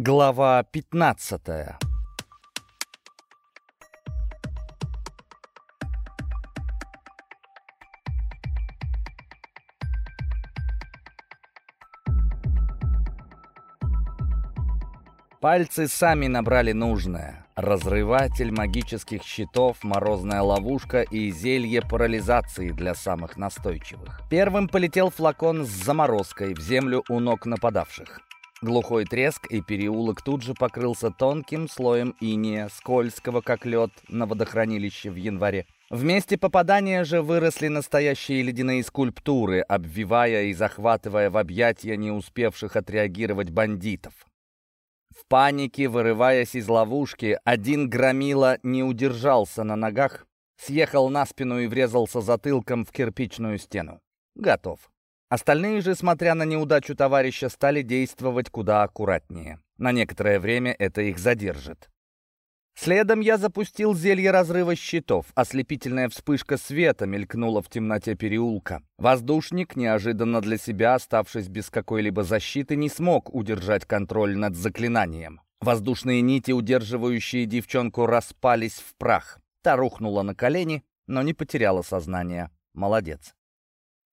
Глава 15 Пальцы сами набрали нужное. Разрыватель магических щитов, морозная ловушка и зелье парализации для самых настойчивых. Первым полетел флакон с заморозкой в землю у ног нападавших. Глухой треск, и переулок тут же покрылся тонким слоем иния, скользкого, как лед, на водохранилище в январе. В месте попадания же выросли настоящие ледяные скульптуры, обвивая и захватывая в объятия не успевших отреагировать бандитов. В панике, вырываясь из ловушки, один громила не удержался на ногах, съехал на спину и врезался затылком в кирпичную стену. Готов. Остальные же, смотря на неудачу товарища, стали действовать куда аккуратнее. На некоторое время это их задержит. Следом я запустил зелье разрыва щитов. Ослепительная вспышка света мелькнула в темноте переулка. Воздушник, неожиданно для себя, оставшись без какой-либо защиты, не смог удержать контроль над заклинанием. Воздушные нити, удерживающие девчонку, распались в прах. Та рухнула на колени, но не потеряла сознание. Молодец.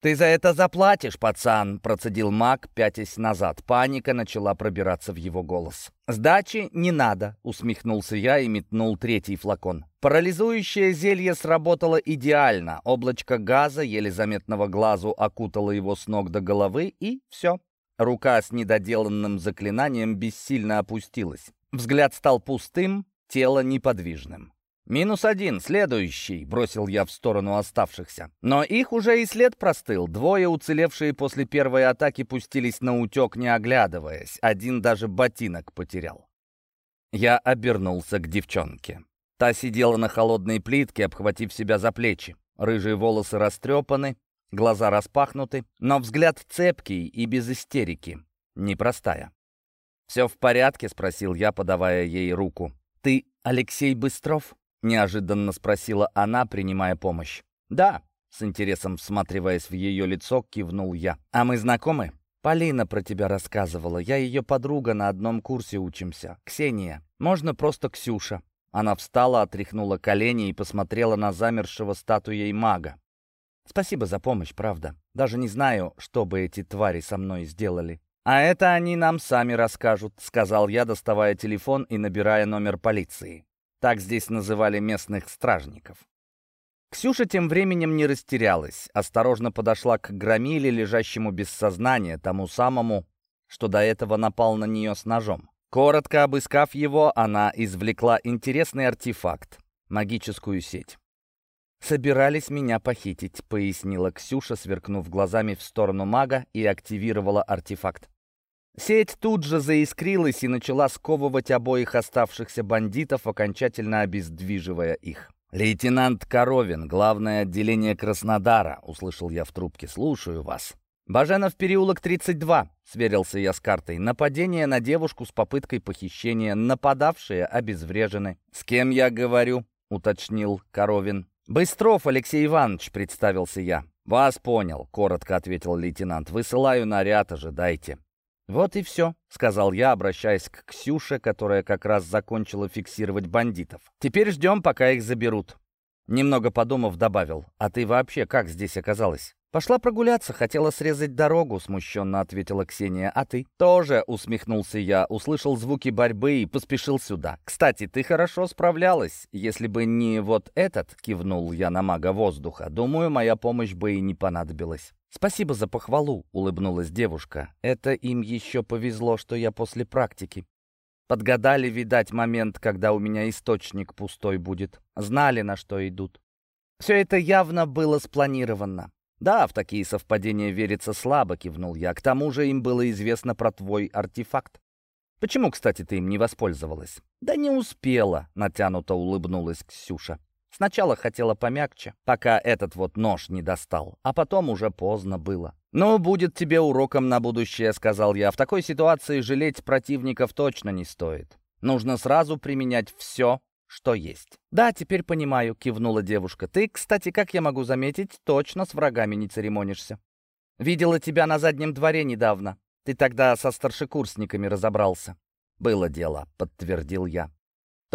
«Ты за это заплатишь, пацан!» — процедил маг, пятясь назад. Паника начала пробираться в его голос. «Сдачи не надо!» — усмехнулся я и метнул третий флакон. Парализующее зелье сработало идеально. Облачко газа, еле заметного глазу, окутало его с ног до головы, и все. Рука с недоделанным заклинанием бессильно опустилась. Взгляд стал пустым, тело неподвижным. «Минус один, следующий», — бросил я в сторону оставшихся. Но их уже и след простыл. Двое, уцелевшие после первой атаки, пустились на утек, не оглядываясь. Один даже ботинок потерял. Я обернулся к девчонке. Та сидела на холодной плитке, обхватив себя за плечи. Рыжие волосы растрепаны, глаза распахнуты, но взгляд цепкий и без истерики. Непростая. «Все в порядке?» — спросил я, подавая ей руку. «Ты Алексей Быстров?» Неожиданно спросила она, принимая помощь. «Да», — с интересом всматриваясь в ее лицо, кивнул я. «А мы знакомы?» «Полина про тебя рассказывала. Я ее подруга, на одном курсе учимся. Ксения. Можно просто Ксюша». Она встала, отряхнула колени и посмотрела на замершего статуей мага. «Спасибо за помощь, правда. Даже не знаю, что бы эти твари со мной сделали». «А это они нам сами расскажут», — сказал я, доставая телефон и набирая номер полиции. Так здесь называли местных стражников. Ксюша тем временем не растерялась, осторожно подошла к громиле, лежащему без сознания, тому самому, что до этого напал на нее с ножом. Коротко обыскав его, она извлекла интересный артефакт — магическую сеть. «Собирались меня похитить», — пояснила Ксюша, сверкнув глазами в сторону мага и активировала артефакт. Сеть тут же заискрилась и начала сковывать обоих оставшихся бандитов, окончательно обездвиживая их. «Лейтенант Коровин, главное отделение Краснодара», — услышал я в трубке. «Слушаю вас». «Баженов переулок 32», — сверился я с картой. «Нападение на девушку с попыткой похищения. Нападавшие обезврежены». «С кем я говорю?» — уточнил Коровин. «Быстров Алексей Иванович», — представился я. «Вас понял», — коротко ответил лейтенант. «Высылаю наряд, ожидайте». «Вот и все», — сказал я, обращаясь к Ксюше, которая как раз закончила фиксировать бандитов. «Теперь ждем, пока их заберут». Немного подумав, добавил, «А ты вообще как здесь оказалась?» «Пошла прогуляться, хотела срезать дорогу», — смущенно ответила Ксения. «А ты?» «Тоже», — усмехнулся я, услышал звуки борьбы и поспешил сюда. «Кстати, ты хорошо справлялась. Если бы не вот этот», — кивнул я на мага воздуха, «думаю, моя помощь бы и не понадобилась». «Спасибо за похвалу», — улыбнулась девушка. «Это им еще повезло, что я после практики. Подгадали, видать, момент, когда у меня источник пустой будет. Знали, на что идут. Все это явно было спланировано. «Да, в такие совпадения верится слабо», — кивнул я. «К тому же им было известно про твой артефакт. Почему, кстати, ты им не воспользовалась?» «Да не успела», — натянуто улыбнулась Ксюша. Сначала хотела помягче, пока этот вот нож не достал, а потом уже поздно было. «Ну, будет тебе уроком на будущее», — сказал я. «В такой ситуации жалеть противников точно не стоит. Нужно сразу применять все, что есть». «Да, теперь понимаю», — кивнула девушка. «Ты, кстати, как я могу заметить, точно с врагами не церемонишься. Видела тебя на заднем дворе недавно. Ты тогда со старшекурсниками разобрался». «Было дело», — подтвердил я.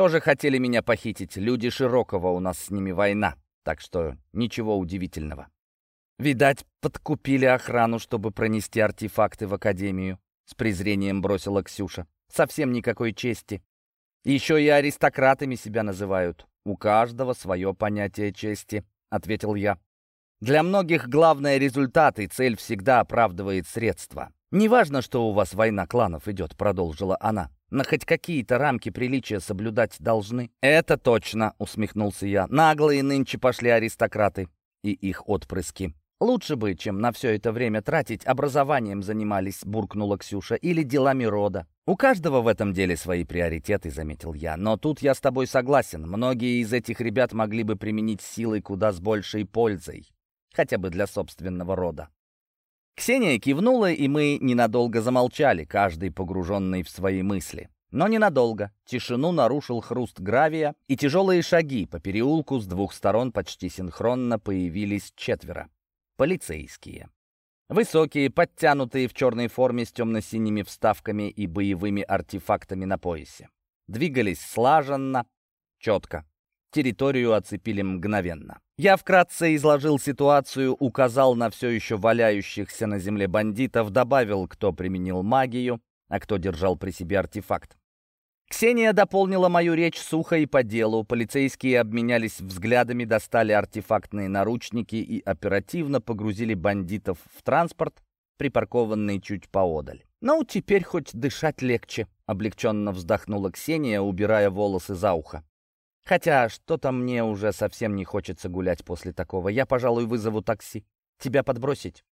«Тоже хотели меня похитить. Люди Широкого, у нас с ними война. Так что ничего удивительного». «Видать, подкупили охрану, чтобы пронести артефакты в Академию», — с презрением бросила Ксюша. «Совсем никакой чести. Еще и аристократами себя называют. У каждого свое понятие чести», — ответил я. «Для многих главное результат, и цель всегда оправдывает средства. «Неважно, что у вас война кланов идет», — продолжила она. «Но хоть какие-то рамки приличия соблюдать должны». «Это точно», — усмехнулся я. «Наглые нынче пошли аристократы и их отпрыски». «Лучше бы, чем на все это время тратить, образованием занимались», — буркнула Ксюша, «или делами рода». «У каждого в этом деле свои приоритеты», — заметил я. «Но тут я с тобой согласен. Многие из этих ребят могли бы применить силы куда с большей пользой. Хотя бы для собственного рода». Ксения кивнула, и мы ненадолго замолчали, каждый погруженный в свои мысли. Но ненадолго. Тишину нарушил хруст гравия, и тяжелые шаги по переулку с двух сторон почти синхронно появились четверо. Полицейские. Высокие, подтянутые в черной форме с темно-синими вставками и боевыми артефактами на поясе. Двигались слаженно, четко. Территорию оцепили мгновенно. Я вкратце изложил ситуацию, указал на все еще валяющихся на земле бандитов, добавил, кто применил магию, а кто держал при себе артефакт. Ксения дополнила мою речь сухо и по делу. Полицейские обменялись взглядами, достали артефактные наручники и оперативно погрузили бандитов в транспорт, припаркованный чуть поодаль. «Ну, теперь хоть дышать легче», — облегченно вздохнула Ксения, убирая волосы за ухо. Хотя что-то мне уже совсем не хочется гулять после такого. Я, пожалуй, вызову такси. Тебя подбросить?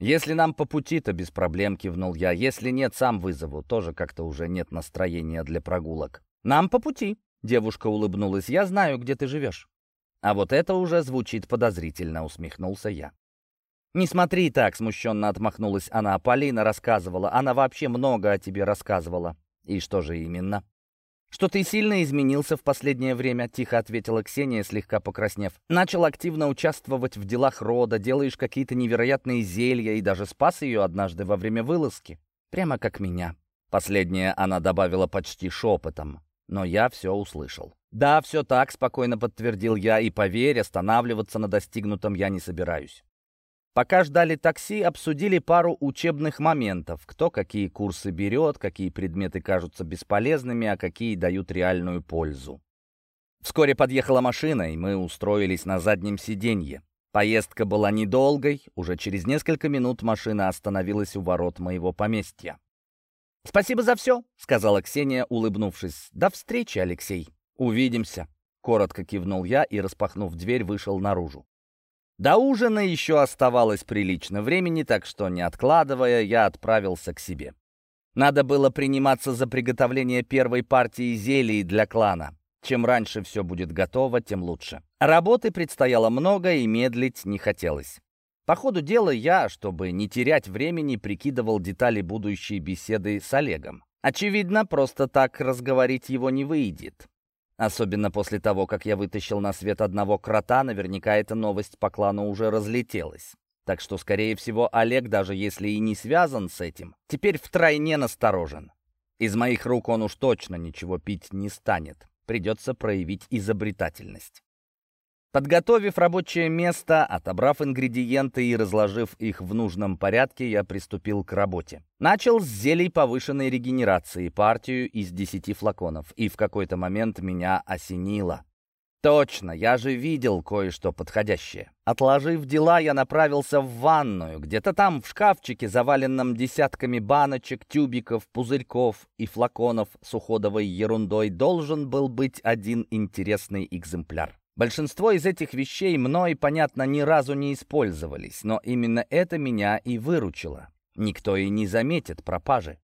Если нам по пути, то без проблем, кивнул я. Если нет, сам вызову. Тоже как-то уже нет настроения для прогулок. Нам по пути. Девушка улыбнулась. Я знаю, где ты живешь. А вот это уже звучит подозрительно, усмехнулся я. «Не смотри так», — смущенно отмахнулась она. «Полина рассказывала. Она вообще много о тебе рассказывала». «И что же именно?» «Что ты сильно изменился в последнее время», — тихо ответила Ксения, слегка покраснев. «Начал активно участвовать в делах рода, делаешь какие-то невероятные зелья и даже спас ее однажды во время вылазки. Прямо как меня». Последнее она добавила почти шепотом, но я все услышал. «Да, все так», — спокойно подтвердил я, и, поверь, останавливаться на достигнутом я не собираюсь. Пока ждали такси, обсудили пару учебных моментов. Кто какие курсы берет, какие предметы кажутся бесполезными, а какие дают реальную пользу. Вскоре подъехала машина, и мы устроились на заднем сиденье. Поездка была недолгой, уже через несколько минут машина остановилась у ворот моего поместья. «Спасибо за все», — сказала Ксения, улыбнувшись. «До встречи, Алексей. Увидимся», — коротко кивнул я и, распахнув дверь, вышел наружу. До ужина еще оставалось прилично времени, так что, не откладывая, я отправился к себе. Надо было приниматься за приготовление первой партии зелий для клана. Чем раньше все будет готово, тем лучше. Работы предстояло много, и медлить не хотелось. По ходу дела я, чтобы не терять времени, прикидывал детали будущей беседы с Олегом. Очевидно, просто так разговорить его не выйдет. Особенно после того, как я вытащил на свет одного крота, наверняка эта новость по клану уже разлетелась. Так что, скорее всего, Олег, даже если и не связан с этим, теперь втройне насторожен. Из моих рук он уж точно ничего пить не станет. Придется проявить изобретательность. Подготовив рабочее место, отобрав ингредиенты и разложив их в нужном порядке, я приступил к работе. Начал с зелий повышенной регенерации, партию из 10 флаконов, и в какой-то момент меня осенило. Точно, я же видел кое-что подходящее. Отложив дела, я направился в ванную. Где-то там, в шкафчике, заваленном десятками баночек, тюбиков, пузырьков и флаконов с уходовой ерундой, должен был быть один интересный экземпляр. Большинство из этих вещей мной, понятно, ни разу не использовались, но именно это меня и выручило. Никто и не заметит пропажи.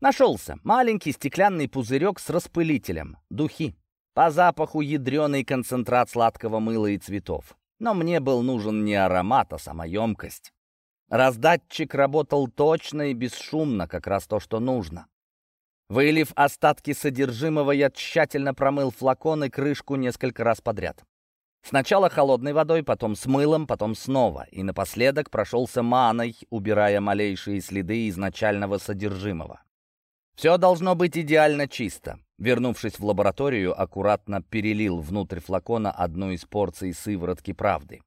Нашелся маленький стеклянный пузырек с распылителем, духи. По запаху ядреный концентрат сладкого мыла и цветов. Но мне был нужен не аромат, а сама емкость. Раздатчик работал точно и бесшумно, как раз то, что нужно. Вылив остатки содержимого, я тщательно промыл флакон и крышку несколько раз подряд. Сначала холодной водой, потом с мылом, потом снова. И напоследок прошелся маной, убирая малейшие следы изначального содержимого. Все должно быть идеально чисто. Вернувшись в лабораторию, аккуратно перелил внутрь флакона одну из порций сыворотки правды.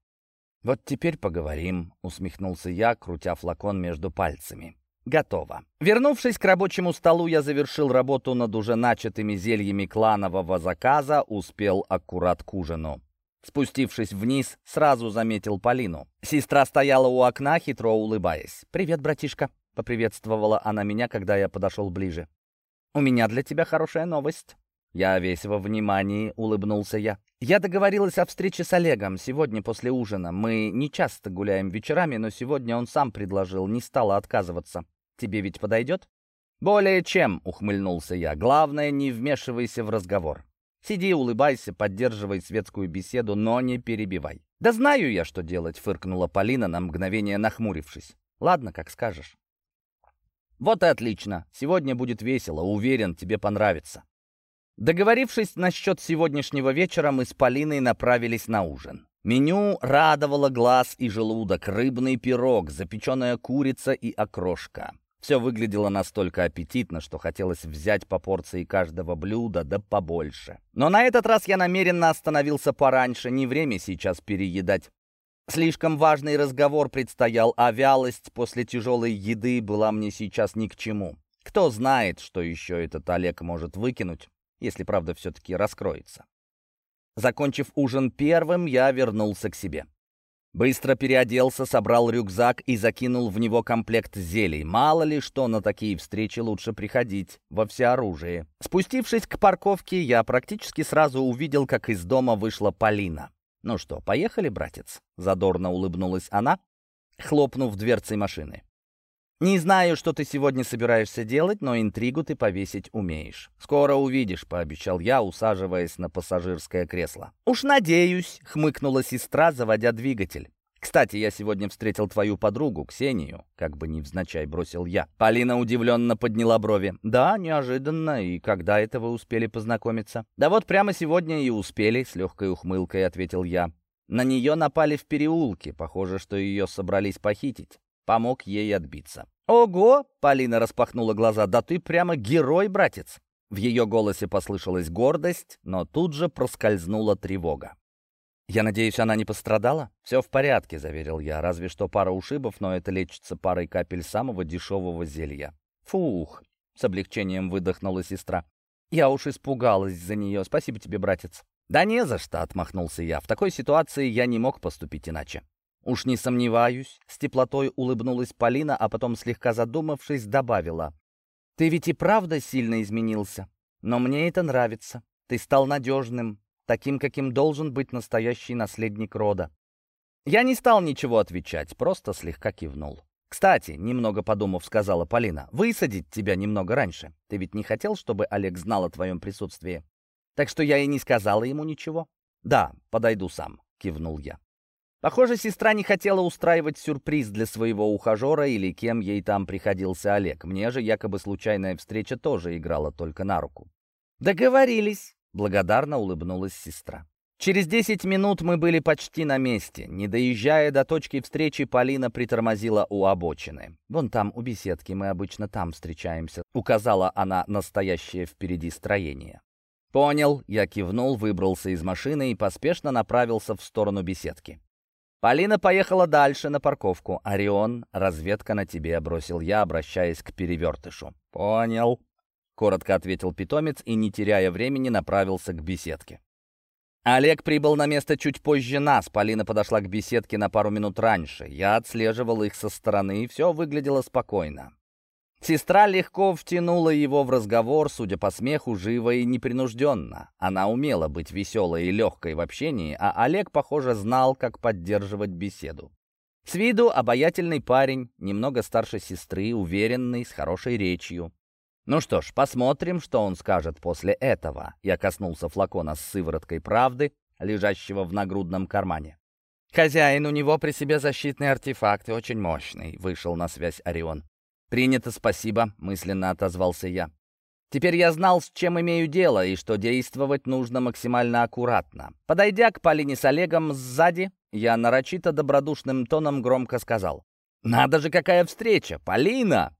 «Вот теперь поговорим», — усмехнулся я, крутя флакон между пальцами. «Готово». Вернувшись к рабочему столу, я завершил работу над уже начатыми зельями кланового заказа, успел аккурат к ужину. Спустившись вниз, сразу заметил Полину. Сестра стояла у окна, хитро улыбаясь. «Привет, братишка», — поприветствовала она меня, когда я подошел ближе. «У меня для тебя хорошая новость». Я весь во внимании, улыбнулся я. Я договорилась о встрече с Олегом сегодня после ужина. Мы не часто гуляем вечерами, но сегодня он сам предложил, не стала отказываться. Тебе ведь подойдет? Более чем, ухмыльнулся я. Главное, не вмешивайся в разговор. Сиди, улыбайся, поддерживай светскую беседу, но не перебивай. «Да знаю я, что делать», — фыркнула Полина на мгновение нахмурившись. «Ладно, как скажешь». «Вот и отлично. Сегодня будет весело. Уверен, тебе понравится». Договорившись насчет сегодняшнего вечера, мы с Полиной направились на ужин. Меню радовало глаз и желудок, рыбный пирог, запеченная курица и окрошка. Все выглядело настолько аппетитно, что хотелось взять по порции каждого блюда, да побольше. Но на этот раз я намеренно остановился пораньше, не время сейчас переедать. Слишком важный разговор предстоял, а вялость после тяжелой еды была мне сейчас ни к чему. Кто знает, что еще этот Олег может выкинуть, если правда все-таки раскроется. Закончив ужин первым, я вернулся к себе. Быстро переоделся, собрал рюкзак и закинул в него комплект зелий. Мало ли что, на такие встречи лучше приходить во всеоружие. Спустившись к парковке, я практически сразу увидел, как из дома вышла Полина. «Ну что, поехали, братец?» — задорно улыбнулась она, хлопнув дверцей машины. «Не знаю, что ты сегодня собираешься делать, но интригу ты повесить умеешь. Скоро увидишь», — пообещал я, усаживаясь на пассажирское кресло. «Уж надеюсь», — хмыкнула сестра, заводя двигатель. «Кстати, я сегодня встретил твою подругу, Ксению», — как бы невзначай бросил я. Полина удивленно подняла брови. «Да, неожиданно. И когда это вы успели познакомиться?» «Да вот прямо сегодня и успели», — с легкой ухмылкой ответил я. На нее напали в переулке. Похоже, что ее собрались похитить помог ей отбиться. «Ого!» — Полина распахнула глаза. «Да ты прямо герой, братец!» В ее голосе послышалась гордость, но тут же проскользнула тревога. «Я надеюсь, она не пострадала?» «Все в порядке», — заверил я. «Разве что пара ушибов, но это лечится парой капель самого дешевого зелья». «Фух!» — с облегчением выдохнула сестра. «Я уж испугалась за нее. Спасибо тебе, братец». «Да не за что», — отмахнулся я. «В такой ситуации я не мог поступить иначе». «Уж не сомневаюсь», — с теплотой улыбнулась Полина, а потом, слегка задумавшись, добавила. «Ты ведь и правда сильно изменился, но мне это нравится. Ты стал надежным, таким, каким должен быть настоящий наследник рода». Я не стал ничего отвечать, просто слегка кивнул. «Кстати», — немного подумав, сказала Полина, — «высадить тебя немного раньше. Ты ведь не хотел, чтобы Олег знал о твоем присутствии? Так что я и не сказала ему ничего». «Да, подойду сам», — кивнул я. Похоже, сестра не хотела устраивать сюрприз для своего ухажера или кем ей там приходился Олег. Мне же якобы случайная встреча тоже играла только на руку. «Договорились», — благодарно улыбнулась сестра. Через десять минут мы были почти на месте. Не доезжая до точки встречи, Полина притормозила у обочины. «Вон там, у беседки, мы обычно там встречаемся», — указала она настоящее впереди строение. «Понял», — я кивнул, выбрался из машины и поспешно направился в сторону беседки. Полина поехала дальше на парковку. «Орион, разведка на тебе», — бросил я, обращаясь к перевертышу. «Понял», — коротко ответил питомец и, не теряя времени, направился к беседке. Олег прибыл на место чуть позже нас. Полина подошла к беседке на пару минут раньше. Я отслеживал их со стороны, и все выглядело спокойно. Сестра легко втянула его в разговор, судя по смеху, живо и непринужденно. Она умела быть веселой и легкой в общении, а Олег, похоже, знал, как поддерживать беседу. С виду обаятельный парень, немного старше сестры, уверенный, с хорошей речью. Ну что ж, посмотрим, что он скажет после этого. Я коснулся флакона с сывороткой правды, лежащего в нагрудном кармане. «Хозяин, у него при себе защитный артефакт, очень мощный», — вышел на связь Орион. «Принято, спасибо», — мысленно отозвался я. Теперь я знал, с чем имею дело, и что действовать нужно максимально аккуратно. Подойдя к Полине с Олегом сзади, я нарочито добродушным тоном громко сказал. «Надо же, какая встреча! Полина!»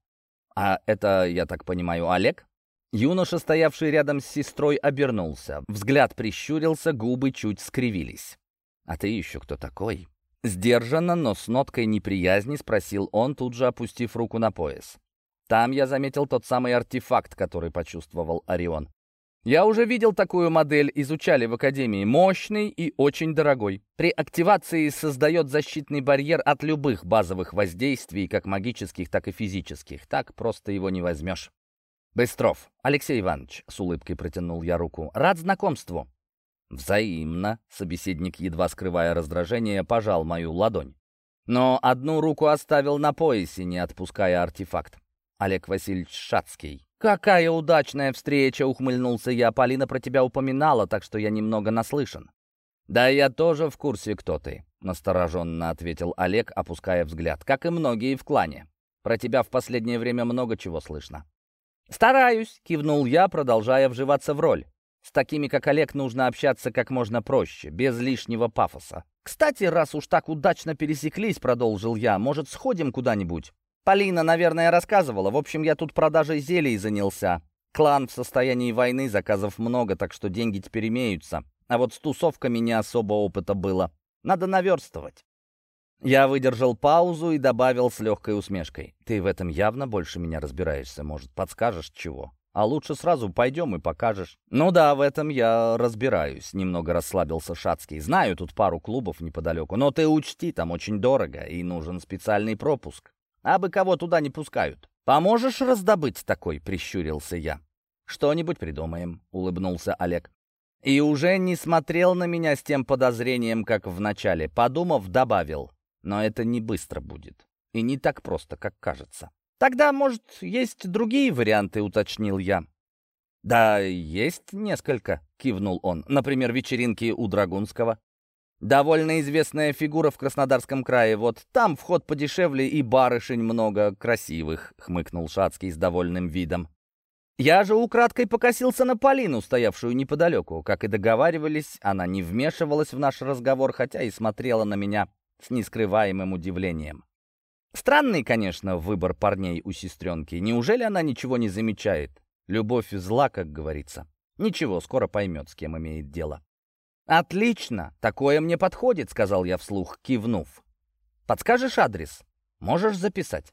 «А это, я так понимаю, Олег?» Юноша, стоявший рядом с сестрой, обернулся. Взгляд прищурился, губы чуть скривились. «А ты еще кто такой?» Сдержанно, но с ноткой неприязни спросил он, тут же опустив руку на пояс. Там я заметил тот самый артефакт, который почувствовал Орион. Я уже видел такую модель, изучали в Академии. Мощный и очень дорогой. При активации создает защитный барьер от любых базовых воздействий, как магических, так и физических. Так просто его не возьмешь. «Быстров, Алексей Иванович», — с улыбкой протянул я руку, — «рад знакомству». Взаимно, собеседник, едва скрывая раздражение, пожал мою ладонь. Но одну руку оставил на поясе, не отпуская артефакт. Олег Васильевич Шацкий. «Какая удачная встреча!» — ухмыльнулся я. «Полина про тебя упоминала, так что я немного наслышан». «Да я тоже в курсе, кто ты», — настороженно ответил Олег, опуская взгляд. «Как и многие в клане. Про тебя в последнее время много чего слышно». «Стараюсь», — кивнул я, продолжая вживаться в роль. «С такими, как Олег, нужно общаться как можно проще, без лишнего пафоса». «Кстати, раз уж так удачно пересеклись», — продолжил я, — «может, сходим куда-нибудь?» Полина, наверное, рассказывала. В общем, я тут продажей зелий занялся. Клан в состоянии войны, заказов много, так что деньги теперь имеются. А вот с тусовками не особо опыта было. Надо наверстывать. Я выдержал паузу и добавил с легкой усмешкой. «Ты в этом явно больше меня разбираешься. Может, подскажешь чего? А лучше сразу пойдем и покажешь». «Ну да, в этом я разбираюсь», — немного расслабился Шацкий. «Знаю тут пару клубов неподалеку, но ты учти, там очень дорого и нужен специальный пропуск. А бы кого туда не пускают. Поможешь раздобыть такой?» — прищурился я. «Что-нибудь придумаем», — улыбнулся Олег. И уже не смотрел на меня с тем подозрением, как вначале. Подумав, добавил. «Но это не быстро будет. И не так просто, как кажется». «Тогда, может, есть другие варианты», — уточнил я. «Да, есть несколько», — кивнул он. «Например, вечеринки у Драгунского. Довольно известная фигура в Краснодарском крае. Вот там вход подешевле и барышень много красивых», — хмыкнул Шацкий с довольным видом. Я же украдкой покосился на Полину, стоявшую неподалеку. Как и договаривались, она не вмешивалась в наш разговор, хотя и смотрела на меня с нескрываемым удивлением. Странный, конечно, выбор парней у сестренки. Неужели она ничего не замечает? Любовь зла, как говорится. Ничего, скоро поймет, с кем имеет дело. «Отлично! Такое мне подходит», — сказал я вслух, кивнув. «Подскажешь адрес? Можешь записать?»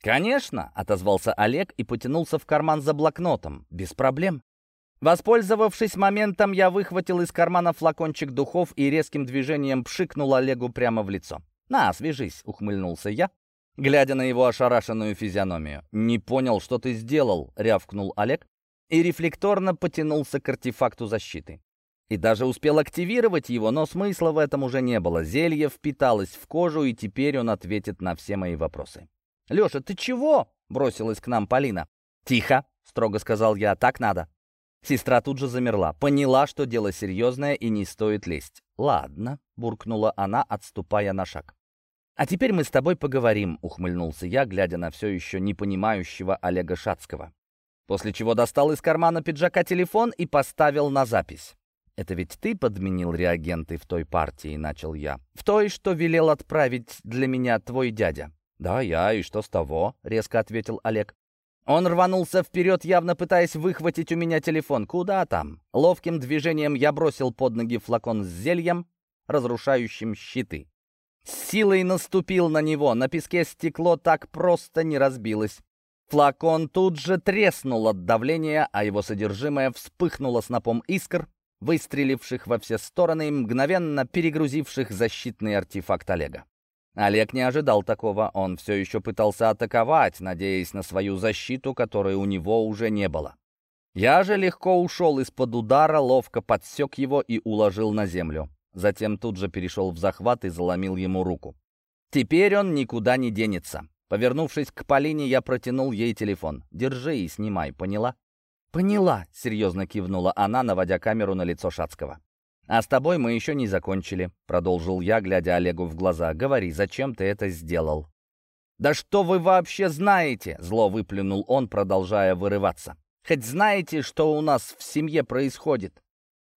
«Конечно!» — отозвался Олег и потянулся в карман за блокнотом. «Без проблем». Воспользовавшись моментом, я выхватил из кармана флакончик духов и резким движением пшикнул Олегу прямо в лицо. «На, свяжись!» — ухмыльнулся я, глядя на его ошарашенную физиономию. «Не понял, что ты сделал!» — рявкнул Олег и рефлекторно потянулся к артефакту защиты. И даже успел активировать его, но смысла в этом уже не было. Зелье впиталось в кожу, и теперь он ответит на все мои вопросы. «Леша, ты чего?» — бросилась к нам Полина. «Тихо!» — строго сказал я. «Так надо». Сестра тут же замерла. Поняла, что дело серьезное и не стоит лезть. «Ладно», — буркнула она, отступая на шаг. «А теперь мы с тобой поговорим», — ухмыльнулся я, глядя на все еще не понимающего Олега Шацкого. После чего достал из кармана пиджака телефон и поставил на запись. «Это ведь ты подменил реагенты в той партии», — начал я. «В той, что велел отправить для меня твой дядя». «Да, я, и что с того?» — резко ответил Олег. Он рванулся вперед, явно пытаясь выхватить у меня телефон. Куда там? Ловким движением я бросил под ноги флакон с зельем, разрушающим щиты. Силой наступил на него, на песке стекло так просто не разбилось. Флакон тут же треснул от давления, а его содержимое вспыхнуло снопом искр, выстреливших во все стороны и мгновенно перегрузивших защитный артефакт Олега. Олег не ожидал такого, он все еще пытался атаковать, надеясь на свою защиту, которой у него уже не было. Я же легко ушел из-под удара, ловко подсек его и уложил на землю. Затем тут же перешел в захват и заломил ему руку. Теперь он никуда не денется. Повернувшись к Полине, я протянул ей телефон. «Держи и снимай, поняла?» «Поняла», — серьезно кивнула она, наводя камеру на лицо Шацкого. «А с тобой мы еще не закончили», — продолжил я, глядя Олегу в глаза. «Говори, зачем ты это сделал?» «Да что вы вообще знаете?» — зло выплюнул он, продолжая вырываться. «Хоть знаете, что у нас в семье происходит?»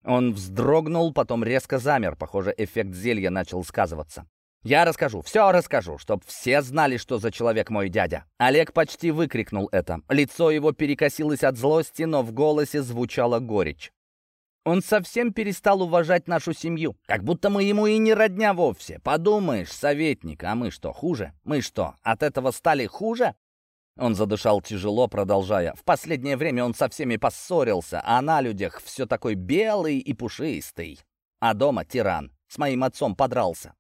Он вздрогнул, потом резко замер. Похоже, эффект зелья начал сказываться. Я расскажу, все расскажу, чтоб все знали, что за человек мой дядя». Олег почти выкрикнул это. Лицо его перекосилось от злости, но в голосе звучала горечь. Он совсем перестал уважать нашу семью, как будто мы ему и не родня вовсе. Подумаешь, советник, а мы что, хуже? Мы что, от этого стали хуже? Он задышал тяжело, продолжая. В последнее время он со всеми поссорился, а на людях все такой белый и пушистый. А дома тиран. С моим отцом подрался.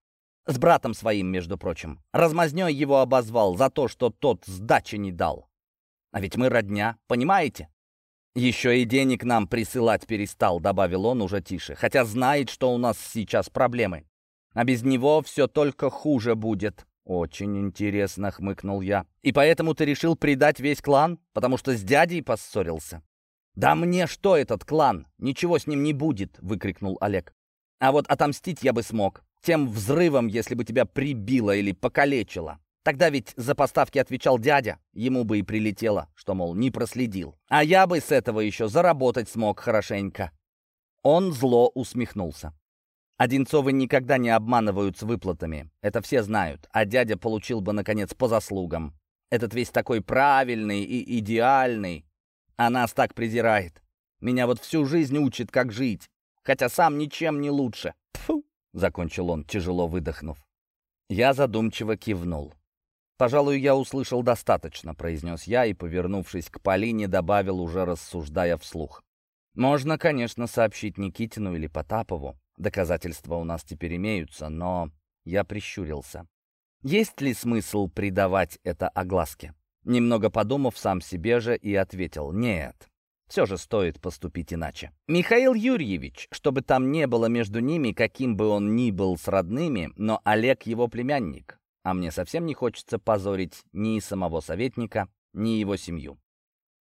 С братом своим, между прочим. Размазнёй его обозвал за то, что тот сдачи не дал. А ведь мы родня, понимаете? Еще и денег нам присылать перестал, добавил он уже тише, хотя знает, что у нас сейчас проблемы. А без него все только хуже будет. «Очень интересно», — хмыкнул я. «И поэтому ты решил предать весь клан, потому что с дядей поссорился?» «Да мне что этот клан? Ничего с ним не будет!» — выкрикнул Олег. «А вот отомстить я бы смог. Тем взрывом, если бы тебя прибило или покалечило. Тогда ведь за поставки отвечал дядя, ему бы и прилетело, что, мол, не проследил. А я бы с этого еще заработать смог хорошенько». Он зло усмехнулся. Одинцовы никогда не обманывают с выплатами. Это все знают. А дядя получил бы, наконец, по заслугам. Этот весь такой правильный и идеальный. А нас так презирает. Меня вот всю жизнь учит, как жить. Хотя сам ничем не лучше. Тьфу! Закончил он, тяжело выдохнув. Я задумчиво кивнул. «Пожалуй, я услышал достаточно», — произнес я и, повернувшись к Полине, добавил, уже рассуждая вслух. «Можно, конечно, сообщить Никитину или Потапову. Доказательства у нас теперь имеются, но я прищурился. Есть ли смысл придавать это огласке? Немного подумав сам себе же и ответил «нет». Все же стоит поступить иначе. Михаил Юрьевич, чтобы там не было между ними, каким бы он ни был с родными, но Олег его племянник, а мне совсем не хочется позорить ни самого советника, ни его семью.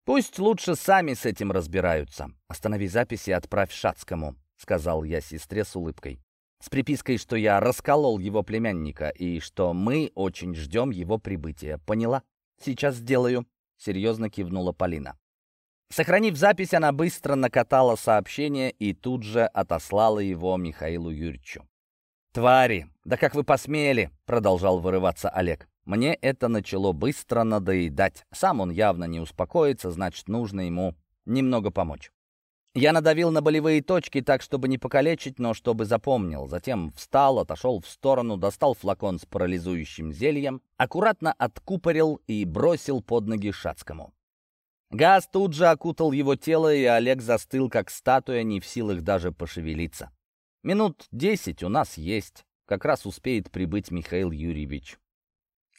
Пусть лучше сами с этим разбираются. Останови запись и отправь Шацкому. — сказал я сестре с улыбкой. С припиской, что я расколол его племянника и что мы очень ждем его прибытия. Поняла? Сейчас сделаю. Серьезно кивнула Полина. Сохранив запись, она быстро накатала сообщение и тут же отослала его Михаилу Юрьевичу. «Твари! Да как вы посмели!» — продолжал вырываться Олег. Мне это начало быстро надоедать. Сам он явно не успокоится, значит, нужно ему немного помочь. Я надавил на болевые точки так, чтобы не покалечить, но чтобы запомнил. Затем встал, отошел в сторону, достал флакон с парализующим зельем, аккуратно откупорил и бросил под ноги Шацкому. Газ тут же окутал его тело, и Олег застыл, как статуя, не в силах даже пошевелиться. Минут десять у нас есть. Как раз успеет прибыть Михаил Юрьевич.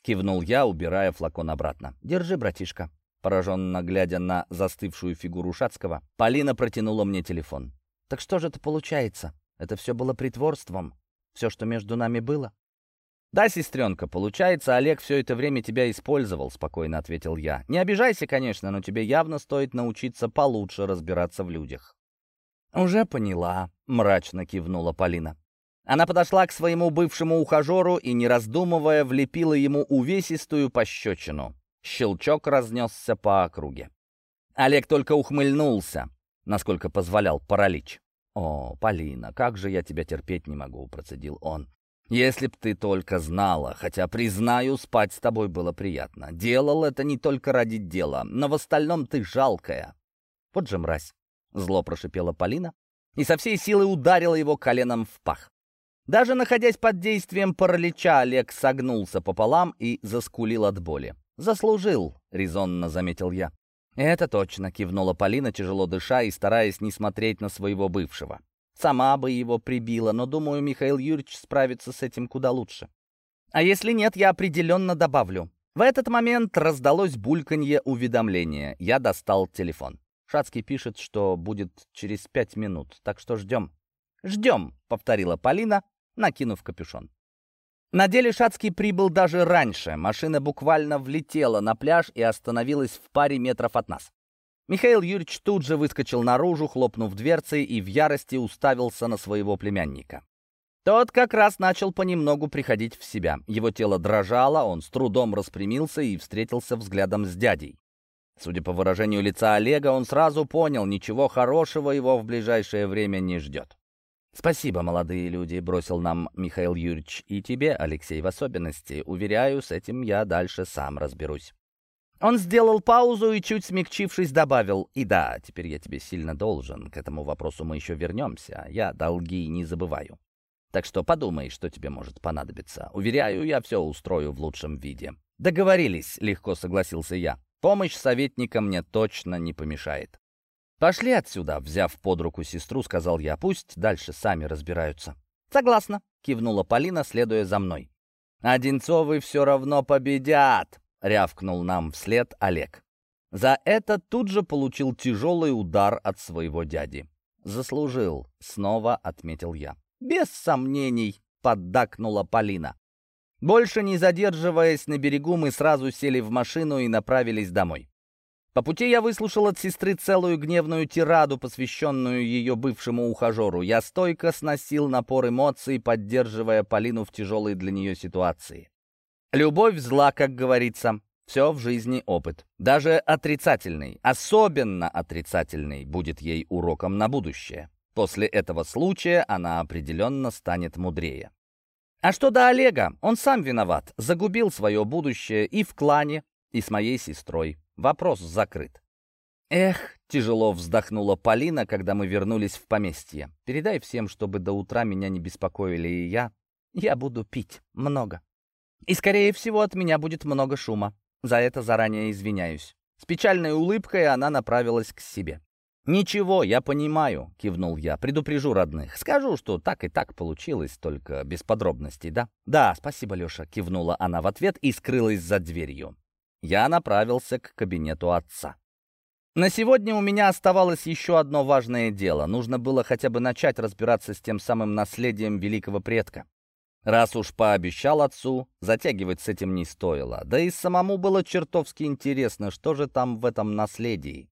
Кивнул я, убирая флакон обратно. «Держи, братишка». Пораженно глядя на застывшую фигуру Шацкого, Полина протянула мне телефон. «Так что же это получается? Это все было притворством? Все, что между нами было?» «Да, сестренка, получается, Олег все это время тебя использовал», — спокойно ответил я. «Не обижайся, конечно, но тебе явно стоит научиться получше разбираться в людях». «Уже поняла», — мрачно кивнула Полина. Она подошла к своему бывшему ухажеру и, не раздумывая, влепила ему увесистую пощечину. Щелчок разнесся по округе. Олег только ухмыльнулся, насколько позволял паралич. «О, Полина, как же я тебя терпеть не могу», — процедил он. «Если б ты только знала, хотя, признаю, спать с тобой было приятно. Делал это не только ради дела, но в остальном ты жалкая». «Вот же мразь!» — зло прошипела Полина и со всей силы ударила его коленом в пах. Даже находясь под действием паралича, Олег согнулся пополам и заскулил от боли. «Заслужил», — резонно заметил я. «Это точно», — кивнула Полина, тяжело дыша и стараясь не смотреть на своего бывшего. «Сама бы его прибила, но, думаю, Михаил Юрьевич справится с этим куда лучше. А если нет, я определенно добавлю». В этот момент раздалось бульканье уведомления. Я достал телефон. Шацкий пишет, что будет через пять минут, так что ждем. «Ждем», — повторила Полина, накинув капюшон. На деле Шацкий прибыл даже раньше. Машина буквально влетела на пляж и остановилась в паре метров от нас. Михаил Юрьевич тут же выскочил наружу, хлопнув дверцей и в ярости уставился на своего племянника. Тот как раз начал понемногу приходить в себя. Его тело дрожало, он с трудом распрямился и встретился взглядом с дядей. Судя по выражению лица Олега, он сразу понял, ничего хорошего его в ближайшее время не ждет. «Спасибо, молодые люди», — бросил нам Михаил Юрьевич, «и тебе, Алексей, в особенности. Уверяю, с этим я дальше сам разберусь». Он сделал паузу и, чуть смягчившись, добавил, «И да, теперь я тебе сильно должен. К этому вопросу мы еще вернемся. Я долги не забываю. Так что подумай, что тебе может понадобиться. Уверяю, я все устрою в лучшем виде». «Договорились», — легко согласился я. «Помощь советника мне точно не помешает». «Пошли отсюда», — взяв под руку сестру, сказал я. «Пусть дальше сами разбираются». «Согласна», — кивнула Полина, следуя за мной. «Одинцовы все равно победят», — рявкнул нам вслед Олег. За это тут же получил тяжелый удар от своего дяди. «Заслужил», — снова отметил я. «Без сомнений», — поддакнула Полина. Больше не задерживаясь на берегу, мы сразу сели в машину и направились домой. По пути я выслушал от сестры целую гневную тираду, посвященную ее бывшему ухажеру. Я стойко сносил напор эмоций, поддерживая Полину в тяжелой для нее ситуации. Любовь зла, как говорится. Все в жизни опыт. Даже отрицательный, особенно отрицательный, будет ей уроком на будущее. После этого случая она определенно станет мудрее. А что до Олега? Он сам виноват. Загубил свое будущее и в клане, и с моей сестрой. Вопрос закрыт. Эх, тяжело вздохнула Полина, когда мы вернулись в поместье. Передай всем, чтобы до утра меня не беспокоили, и я... Я буду пить. Много. И, скорее всего, от меня будет много шума. За это заранее извиняюсь. С печальной улыбкой она направилась к себе. «Ничего, я понимаю», — кивнул я. «Предупрежу родных. Скажу, что так и так получилось, только без подробностей, да?» «Да, спасибо, Леша», — кивнула она в ответ и скрылась за дверью. Я направился к кабинету отца. На сегодня у меня оставалось еще одно важное дело. Нужно было хотя бы начать разбираться с тем самым наследием великого предка. Раз уж пообещал отцу, затягивать с этим не стоило. Да и самому было чертовски интересно, что же там в этом наследии.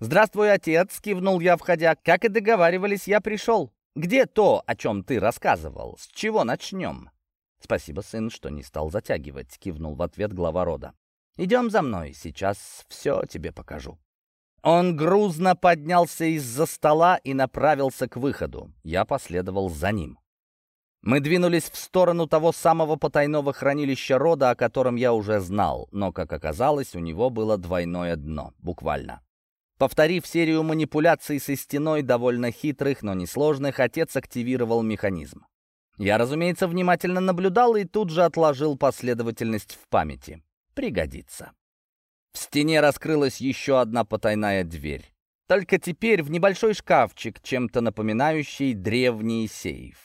«Здравствуй, отец!» — кивнул я, входя. «Как и договаривались, я пришел. Где то, о чем ты рассказывал? С чего начнем?» «Спасибо, сын, что не стал затягивать», — кивнул в ответ глава рода. «Идем за мной, сейчас все тебе покажу». Он грузно поднялся из-за стола и направился к выходу. Я последовал за ним. Мы двинулись в сторону того самого потайного хранилища рода, о котором я уже знал, но, как оказалось, у него было двойное дно, буквально. Повторив серию манипуляций со стеной, довольно хитрых, но несложных, отец активировал механизм. Я, разумеется, внимательно наблюдал и тут же отложил последовательность в памяти. Пригодится. В стене раскрылась еще одна потайная дверь. Только теперь в небольшой шкафчик, чем-то напоминающий древний сейф.